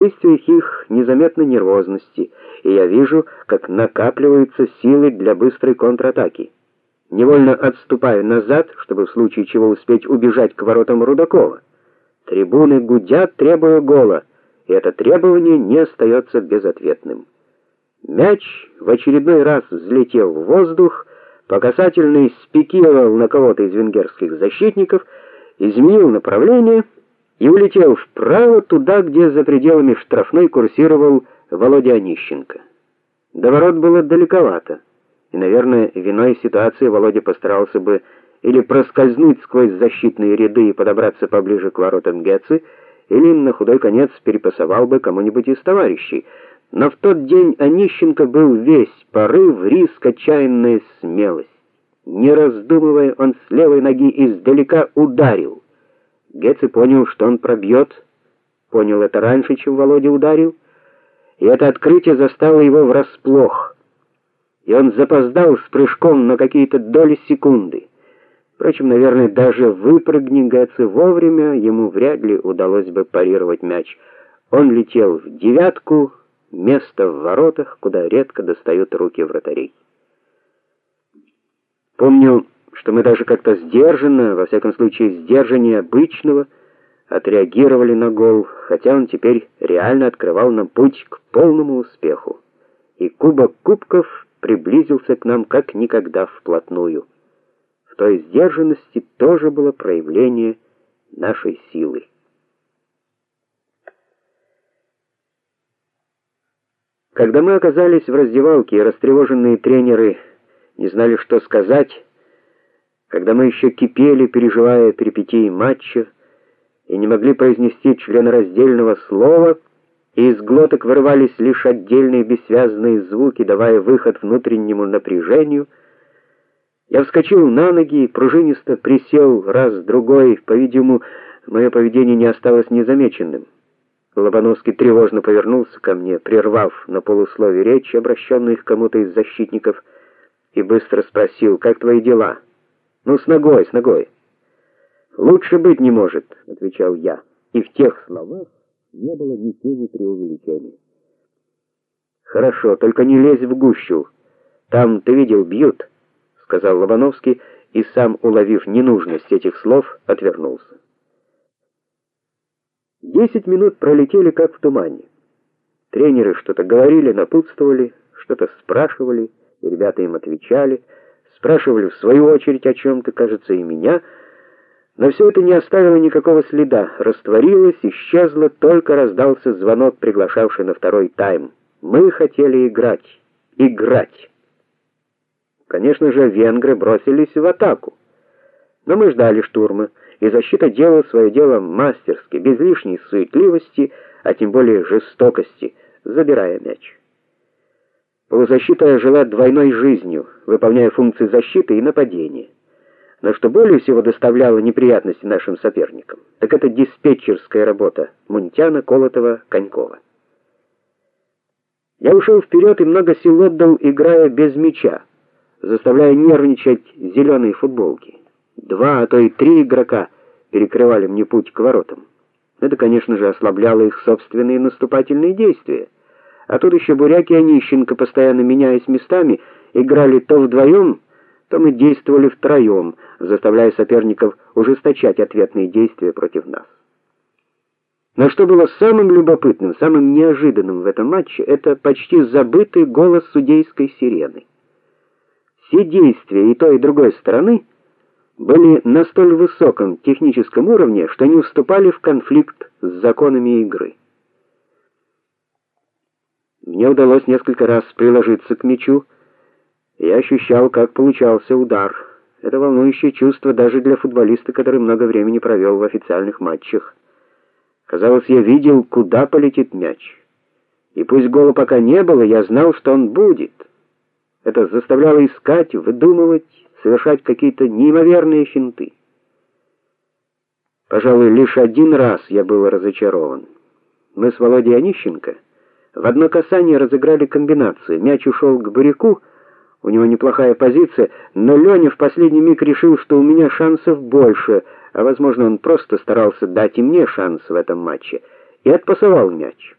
действиях их незаметно нервозности, и я вижу, как накапливаются силы для быстрой контратаки. Невольно отступаю назад, чтобы в случае чего успеть убежать к воротам Рудакова. Трибуны гудят, требуя гола, и это требование не остается безответным. Мяч в очередной раз взлетел в воздух, по касательной спикировал на кого-то из венгерских защитников, изменил направление и улетел вправо туда, где за пределами штрафной курсировал Володя Онищенко. До ворот было далековато, и, наверное, виной ситуации Володя постарался бы или проскользнуть сквозь защитные ряды и подобраться поближе к воротам Гетцы, или на худой конец перепасовал бы кому-нибудь из товарищей. Но в тот день Онищенко был весь порыв, риск, отчаянная смелость. Не раздумывая, он с левой ноги издалека ударил. Гетце понял, что он пробьет, понял это раньше, чем Володя ударил, и это открытие застало его врасплох. И он запоздал с прыжком на какие-то доли секунды. Впрочем, наверное, даже выпрыгни Гетце вовремя, ему вряд ли удалось бы парировать мяч. Он летел в девятку, место в воротах, куда редко достают руки вратарей. Помню, что мы даже как-то сдержанно, во всяком случае, сдержаннее обычного, отреагировали на гол, хотя он теперь реально открывал нам путь к полному успеху. И кубок кубков приблизился к нам как никогда вплотную. В той сдержанности тоже было проявление нашей силы. Когда мы оказались в раздевалке, и растревоженные тренеры не знали, что сказать, когда мы еще кипели, переживая перипетии матча, и не могли произнести членораздельного слова, и из глоток вырывались лишь отдельные бессвязные звуки, давая выход внутреннему напряжению, я вскочил на ноги и пружинисто присел раз-другой, по-видимому, мое поведение не осталось незамеченным. Лобановский тревожно повернулся ко мне, прервав на полуслове речь, обращенную к кому-то из защитников, и быстро спросил: "Как твои дела?" "Ну, с ногой, с ногой". "Лучше быть не может", отвечал я. И в тех словах не было ни тени преувеличения. "Хорошо, только не лезь в гущу. Там, ты видел, бьют", сказал Лобановский и сам, уловив ненужность этих слов, отвернулся. Десять минут пролетели как в тумане. Тренеры что-то говорили, напутствовали, что-то спрашивали, и ребята им отвечали, спрашивали в свою очередь о чем то кажется, и меня. Но все это не оставило никакого следа, растворилось, исчезло, только раздался звонок, приглашавший на второй тайм. Мы хотели играть, играть. Конечно же, венгры бросились в атаку. Но мы ждали штурма и защита делала свое дело мастерски, без лишней суетливости, а тем более жестокости, забирая мяч. Полузащита жила двойной жизнью, выполняя функции защиты и нападения. Но что более всего доставляло неприятности нашим соперникам, так это диспетчерская работа Мунтяна, Колотова, Конькова. Я ушел вперед и много сил отдал, играя без мяча, заставляя нервничать зеленые футболки. Два, а то и три игрока перекрывали мне путь к воротам. Это, конечно же, ослабляло их собственные наступательные действия. А тут еще Буряк и Онищенко, постоянно меняясь местами, играли то вдвоем, то мы действовали втроем, заставляя соперников ужесточать ответные действия против нас. Но что было самым любопытным, самым неожиданным в этом матче это почти забытый голос судейской сирены. Все действия и той, и другой стороны были на столь высоком техническом уровне, что не уступали в конфликт с законами игры. Мне удалось несколько раз приложиться к мячу, и я ощущал, как получался удар. Это волнующее чувство даже для футболиста, который много времени провел в официальных матчах. Казалось, я видел, куда полетит мяч. И пусть гола пока не было, я знал, что он будет. Это заставляло искать, выдумывать, совершать какие-то неимоверные финты. Пожалуй, лишь один раз я был разочарован. Мы с Володей Онищенко в одно касание разыграли комбинацию. Мяч ушел к Буряку, у него неплохая позиция, но Леня в последний миг решил, что у меня шансов больше, а возможно, он просто старался дать и мне шанс в этом матче, и отпасовал мяч.